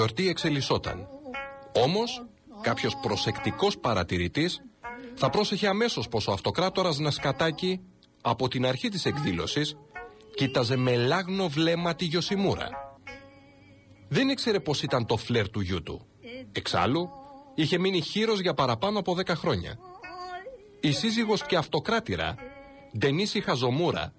γιορτή εξελισσόταν. Όμως, κάποιος προσεκτικός παρατηρητής θα πρόσεχε αμέσως πως ο αυτοκράτορας Νασκατάκη από την αρχή της εκδήλωσης κοίταζε με λάγνο βλέμμα τη Γιωσιμούρα. Δεν ήξερε πως ήταν το φλερ του γιού του. Εξάλλου, είχε μείνει χείρος για παραπάνω από 10 χρόνια. Η σύζυγος και αυτοκράτηρα, Ντενίση Χαζομούρα,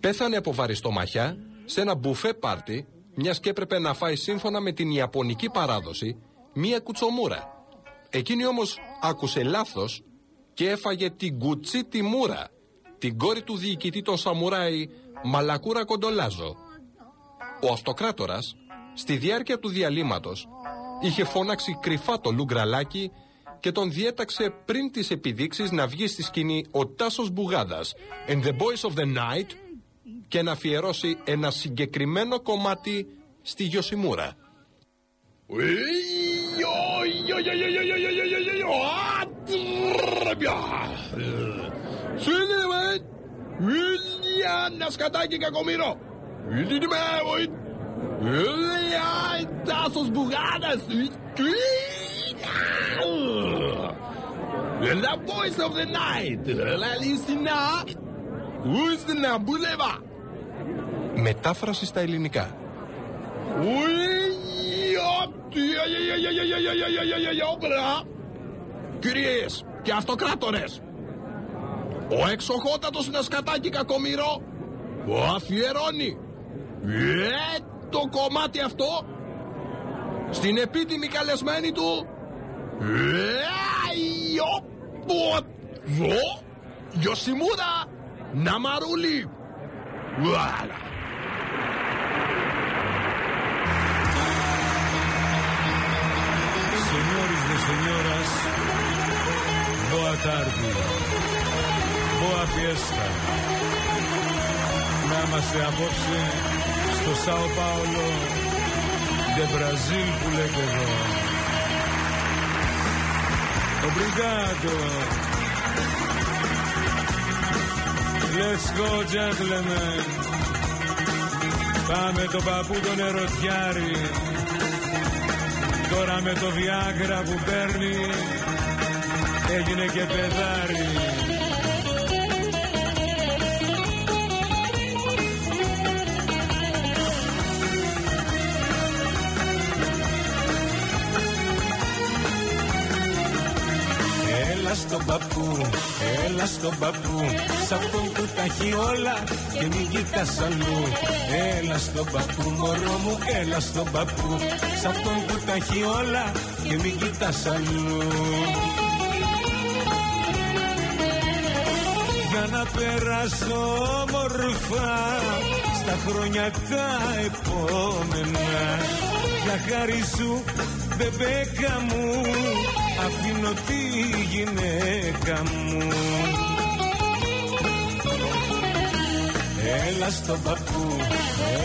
πέθανε από βαριστομαχιά σε ένα μπουφέ πάρτι, μιας και έπρεπε να φάει σύμφωνα με την Ιαπωνική παράδοση μία κουτσομούρα. Εκείνη όμως άκουσε λάθος και έφαγε την κουτσί τη μούρα, την κόρη του διοικητή των Σαμουράι Μαλακούρα Κοντολάζο. Ο αυτοκράτορας, στη διάρκεια του διαλύματος, είχε φώναξει κρυφά το Λουγκραλάκι και τον διέταξε πριν τις επιδείξεις να βγει στη σκηνή ο Τάσος Μπουγάδας and the Boys of the Night και να αφιερώσει ένα συγκεκριμένο κομμάτι στη Γιωσιμούρα. σκατάκι κακομύρο. Τάσος Μπουγάδας. The voice of the night. La λυσινά. Ούσινα μπουλεβά. Μετάφραση στα ελληνικά. Κυρίες και αυτοκράτορες Ο εξοχότατος σκατάκι κακομυρό Που αφιερώνει ε, το κομμάτι αυτό Στην επίτιμη καλεσμένη του ε, Γιωσιμούδα Ναμαρούλη Βουάλα señoras, boa tarde, boa fiesta. Να είμαστε απόψε στο Σάο Πάολο, de Brazil που λέτε εδώ. Obrigado. Let's go gentlemen. Πάμε το παππού τον ερωτιάρι Τώρα με το Viagra που παίρνει έγινε και παιδάρι. Στον παππού, έλα στον παππού Σ' αυτόν που τα έχει όλα και μην κοιτάς αλλού. Έλα στον παππού μωρό μου, έλα στον παππού. Σ' αυτόν που τα έχει όλα και μην κοιτάς αλλού. Για να περάσω όμορφα στα χρόνια τα επόμενα. Για χάρη σου μπεμπέκα μου αφήνω τη γυναίκα μου. Έλα στον παππού,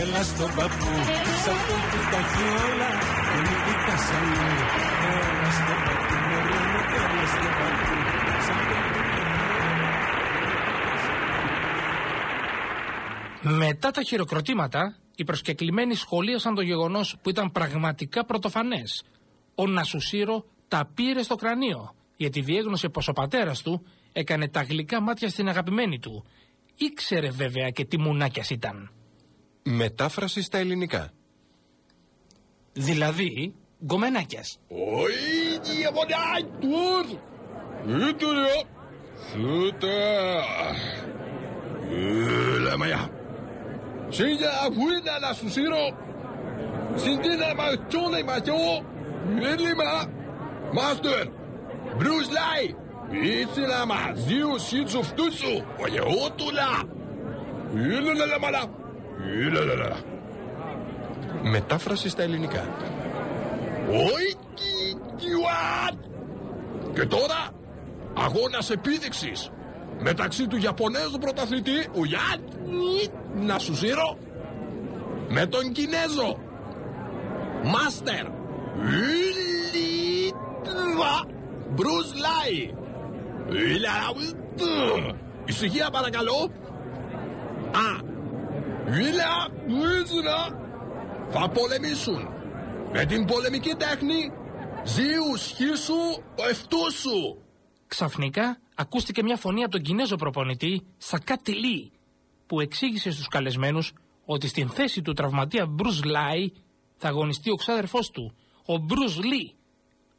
έλα στον παππού. Σ' αυτόν που τα έχει όλα και μην κοιτάς αλλού Έλα στον παππού, μωρό μου, έλα στον παππού. Σ' αυτόν που Μετά τα χειροκροτήματα, οι προσκεκλημένοι σχολίασαν το γεγονός που ήταν πραγματικά πρωτοφανές. Ο Νασουσίρο τα πήρε στο κρανίο, γιατί διέγνωσε πως ο πατέρας του έκανε τα γλυκά μάτια στην αγαπημένη του. Ήξερε βέβαια και τι μουνάκιας ήταν. Μετάφραση στα ελληνικά. Δηλαδή, γκομενάκιας. Όχι, Master! Bruce Lai! Ήθελα μαζί σου φτού σου! Ολεότουλα! Ήλαλαλαμαλα! Ήλαλαλα! Μετάφραση στα ελληνικά. Όχι! Και τώρα αγώνας επίδειξης μεταξύ του Ιαπωνέζου πρωταθλητή Ουιάτ να σου σύρω με τον Κινέζο Μάστερ Ιλίτβα Μπρουζ Λάι Ησυχία παρακαλώ Α Ήλα Ήλα θα πολεμήσουν. Με την πολεμική τέχνη ζήους σχίσου ο εαυτού σου. Ξαφνικά ακούστηκε μια φωνή από τον Κινέζο προπονητή Σακάτι Λί που εξήγησε στους καλεσμένους ότι στην θέση του τραυματία Μπρουζ Λάι θα αγωνιστεί ο ξάδερφός του, ο Μπρουζ Λί.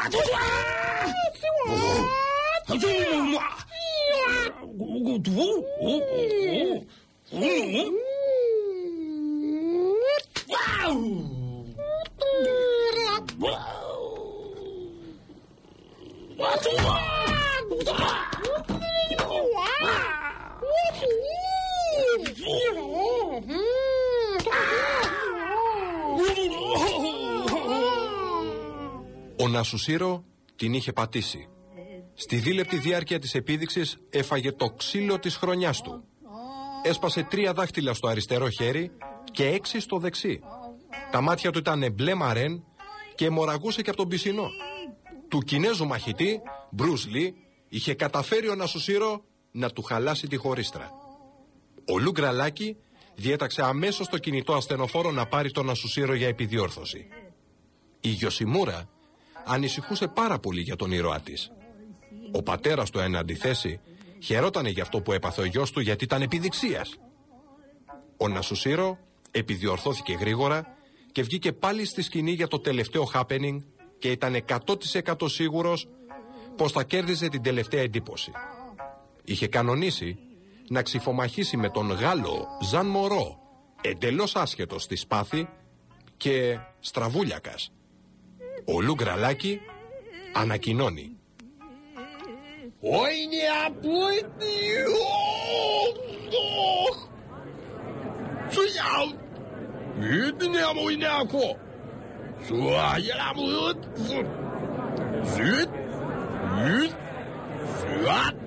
도와주자! 도와주자! 도와주자! 도와주자! 도와주자! Ο Νασουσίρο την είχε πατήσει. Στη δίλεπτη διάρκεια της επίδειξης έφαγε το ξύλο της χρονιάς του. Έσπασε τρία δάχτυλα στο αριστερό χέρι και έξι στο δεξί. Τα μάτια του ήταν μπλε μαρέν και μοραγούσε και από τον πισινό. Του Κινέζου μαχητή, Μπρούς Λι, είχε καταφέρει ο Νασουσίρο να του χαλάσει τη χωρίστρα. Ο Λου Γκραλάκη διέταξε αμέσως το κινητό ασθενοφόρο να πάρει τον Νασουσίρο για επιδιόρθωση. Η Γιωσιμούρα ανησυχούσε πάρα πολύ για τον ήρωά της. Ο πατέρας του, εν αντιθέσει, χαιρότανε για αυτό που έπαθε ο γιος του γιατί ήταν επιδειξίας. Ο Νασουσίρο επιδιορθώθηκε γρήγορα και βγήκε πάλι στη σκηνή για το τελευταίο happening και ήταν 100% σίγουρος πως θα κέρδιζε την τελευταία εντύπωση. Είχε κανονίσει να ξυφομαχήσει με τον Γάλλο Ζαν Μωρό, εντελώς άσχετος στη σπάθη και στραβούλιακας. Ο Λου Γκραλάκη ανακοινώνει. Είναι Σου γιάου. Είναι μου είναι ακό. Σου αγέλα μου. Ζουτ. Ζουτ. Ζουτ. Ζουτ.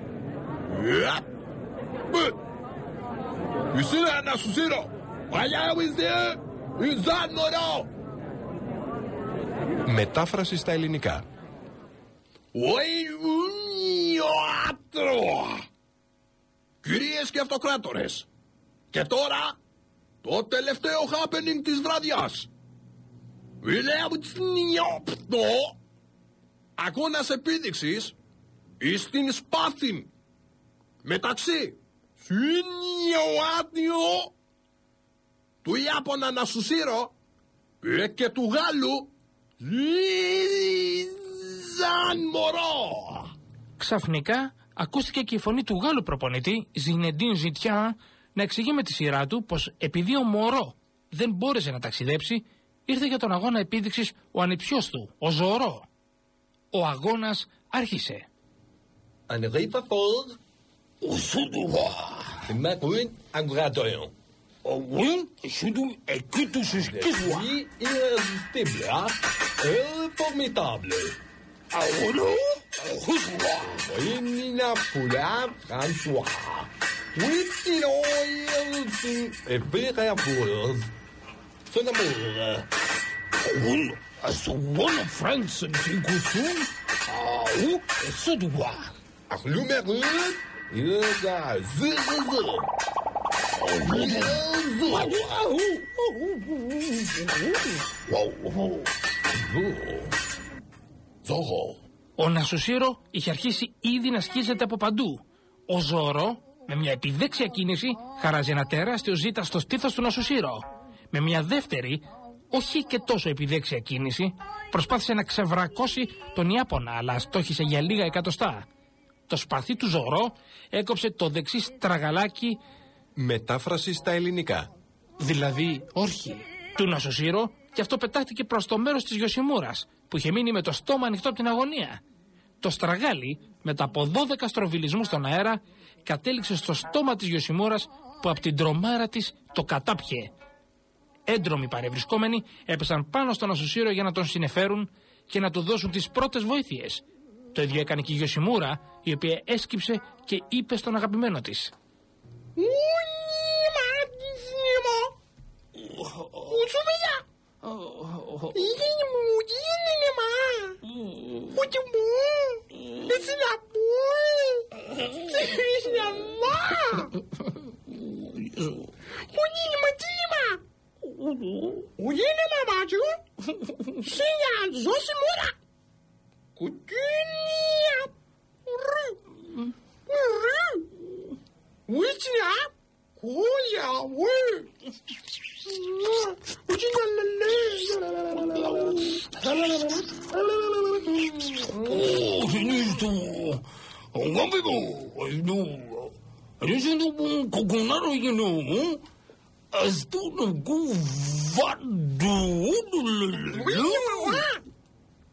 Μπου. Ισύρα να σου σύρω. Αγιά μου είσαι. Ιζάν μωρό. Μετάφραση στα ελληνικά. Κυρίες και αυτοκράτορες, και τώρα το τελευταίο happening της βραδιάς. Βλέπω αγώνας επίδειξης εις την σπάθην μεταξύ Σινιωάτιο του Ιάπωνα Νασουσίρο και του Γάλλου Ζαν μωρό! Ξαφνικά ακούστηκε και η φωνή του Γάλλου προπονητή Ζινεντίν Ζητιά να εξηγεί με τη σειρά του πως επειδή ο Μωρό δεν μπόρεσε να ταξιδέψει, ήρθε για τον αγώνα επίδειξης ο ανιψιός του, ο Ζωρό. Ο αγώνας άρχισε. Henri var fået. Marun Angradøjen. Ογούν, σούντουν εκεί τους Je σκίσουα. suis El formidable. Aolo, Joshua, Inina Pula, François. With the oils eh, and vegetables. Sonamur. Uh, Aolo, as one of France and Tinkusun. Aou, Sodoua. Arlumeru, Ilga, Zizu. Aolo, Aou. Whoa, whoa. Ο Νασουσίρο είχε αρχίσει ήδη να σκίζεται από παντού. Ο Ζωρό, με μια επιδέξια κίνηση, χαράζει ένα τεράστιο ζήτα στο στήθος του Νασουσίρο. Με μια δεύτερη, όχι και τόσο επιδέξια κίνηση, προσπάθησε να ξεβρακώσει τον Ιάπωνα, αλλά στόχισε για λίγα εκατοστά. Το σπαθί του Ζωρό έκοψε το δεξί στραγαλάκι Μετάφραση στα ελληνικά. Δηλαδή, όχι. Του Νασοσύρο και αυτό πετάχτηκε προς το μέρος της Γιωσιμούρας, που είχε μείνει με το στόμα ανοιχτό από την αγωνία. Το στραγάλι, μετά από 12 στροβιλισμούς στον αέρα, κατέληξε στο στόμα της Γιωσιμούρας που από την τρομάρα της το κατάπιε. Έντρομοι παρευρισκόμενοι έπεσαν πάνω στον Ασουσίρο για να τον συνεφέρουν και να του δώσουν τις πρώτες βοήθειες. Το ίδιο έκανε και η Γιωσιμούρα, η οποία έσκυψε και είπε στον αγαπημένο της. 哦，哦，哦，母鸡呢嘛？嗯，我的母，那是哪母？这是什么？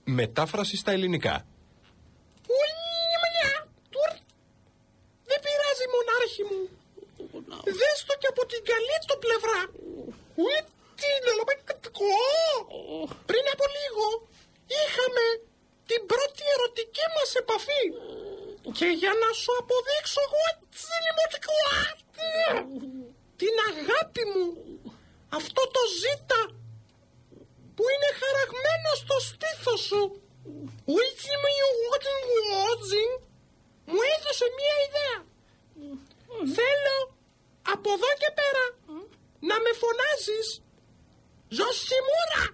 Μετάφραση στα ελληνικά. Δεν πειράζει μονάρχη μου. Δες το και από την καλή του πλευρά. Ουι, τι να Και για να σου αποδείξω εγώ έτσι λιμωτικό την αγάπη μου αυτό το ζήτα που είναι χαραγμένο στο στήθος σου. Ο έτσι με μου έδωσε μία ιδέα. Θέλω από εδώ και πέρα να με φωνάζεις Ζωσιμούρα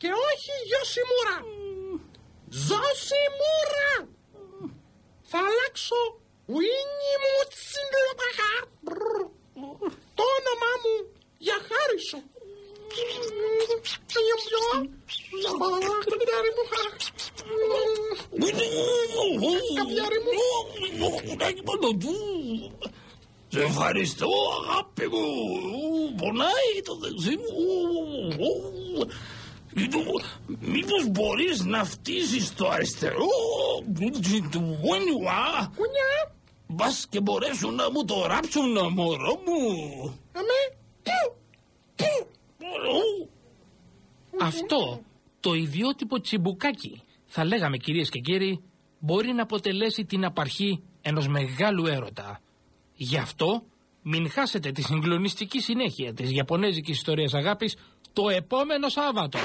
και όχι Γιωσιμούρα. Ζωσιμούρα. Θα αλλάξω Winnie μου τσιντροπαχά. Το όνομά μου για χάρη σου. Σε ευχαριστώ αγάπη μου. Πονάει το δεξί μου. Μήπως μπορείς να φτύσεις το αριστερό του γόνιουα. Κουνιά, Μπας και μπορέσουν να μου το ράψουν μωρό μου. αμέ, πού, πού. Μωρό. Αυτό το ιδιότυπο τσιμπουκάκι, θα λέγαμε κυρίες και κύριοι, μπορεί να αποτελέσει την απαρχή ενός μεγάλου έρωτα. Γι' αυτό μην χάσετε τη συγκλονιστική συνέχεια της Ιαπωνέζικης ιστορίας αγάπης το επόμενο Σάββατο.